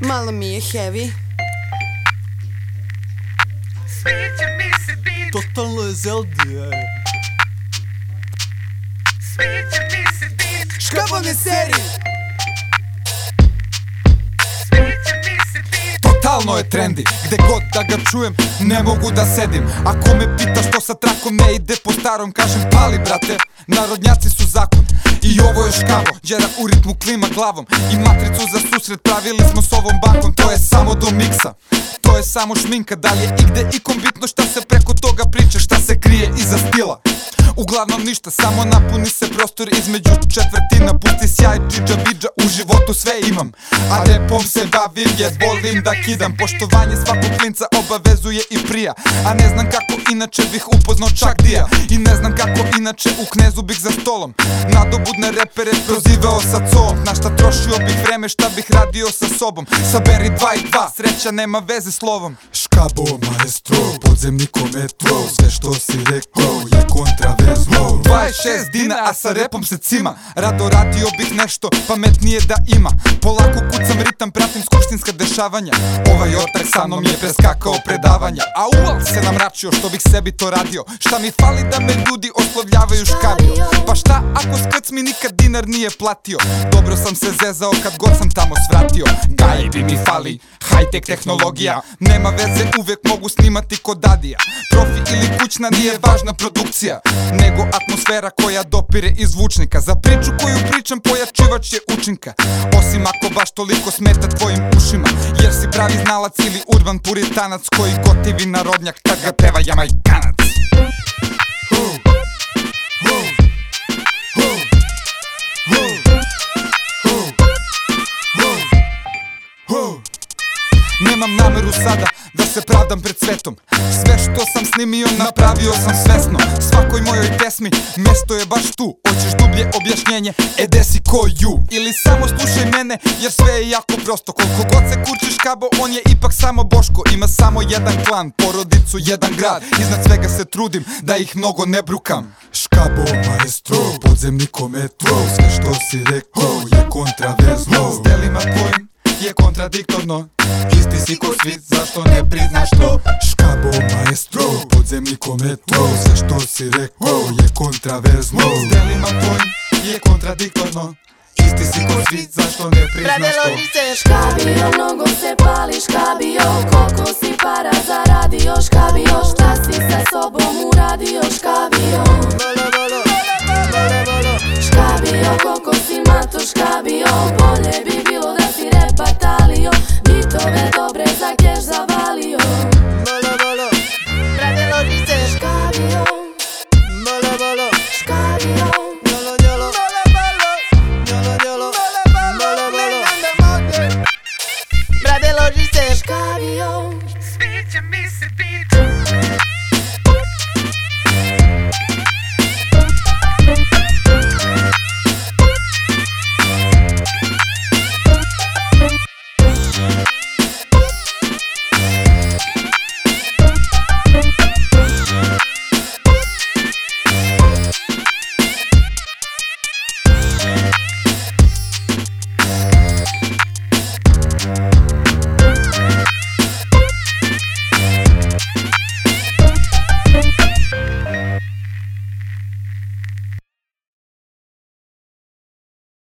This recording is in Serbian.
Malo mi je heavy. Sviđa mi se beat, Totalno je Zeldi, ej. sviđa Totalno je trendi, gde god da ga čujem Ne mogu da sedim. Ako me pita što sa trakom ne ide po starom Kažem pali brate, narodnjaci su zakon. I ovo je škavo, đera u ritmu klima glavom. I matricu za susret pravili smo s ovom bankom To je samo do miksa. To je samo šminka, da li je igde ikom bitno Uglavnom ništa, samo napuni se prostor između četvrtina. Pusti sjaj, džidža, bidža, u životu sve imam. A repom se bavim jer volim da kidam. Poštovanje svakog klinca obavezuje i prija. A ne znam kako inače bih upoznao čak dija. I ne znam kako inače u knezu bih za stolom. Nadobudne repere prozivao sa coom. Na šta trošio bih vreme, šta bih radio sa sobom. Saberi dva i dva, sreća nema veze s lovom. Škabo maestro, podzemniko noches, a sa repom se cima. Rado radio bih nešto pametnije da ima. Polako kucam ritam, pratim skupštinska dešavanja. Ovaj otak sa mnom je preskakao predavanja. A uval se namračio što bih sebi to radio. Šta mi fali da me ljudi oslovljavaju škabio Pa šta ako skrc mi nikad dinar nije platio? Dobro sam se zezao kad god sam tamo svratio. Gajevi mi fali, high-tech tehnologija. Nema veze, uvek mogu snimati kod Dadija. Profi ili kućna nije važna produkcija Nego atmosfera koja dopire iz zvučnika Za priču koju pričam pojačivač je učinka. Osim ako baš toliko smeta tvojim ušima. Jer si pravi znalac ili urban puritanac Koji gotivi narodnjak kad ga peva jamajkanac. Nemam nameru sada da se pravdam pred svetom. Sve što sam snimio napravio sam svesno. Svakoj mojoj pesmi mesto je baš tu. Hoćeš dublje objašnjenje, e desi ko ju? Ili samo slušaj mene jer sve je jako prosto. Koliko god se kurčiš kabo on je ipak samo Boško. Ima samo jedan klan, porodicu, jedan grad. Iznad svega se trudim da ih mnogo ne brukam. Škabo maestro, podzemniko metro Sve što si rekao je kontraverzno S ти е контрадикторно. Исти си ко свит, зашто не признаш то? Шкабо маестро, подземни комето Се што си реко, е контраверзно. Сделима ти е контрадикторно. Исти си ко свит, зашто не признаш то? Шкабио, много се пали, шкабио. Колко си пара зарадио, шкабио. Шта си со собом урадио, шкабио.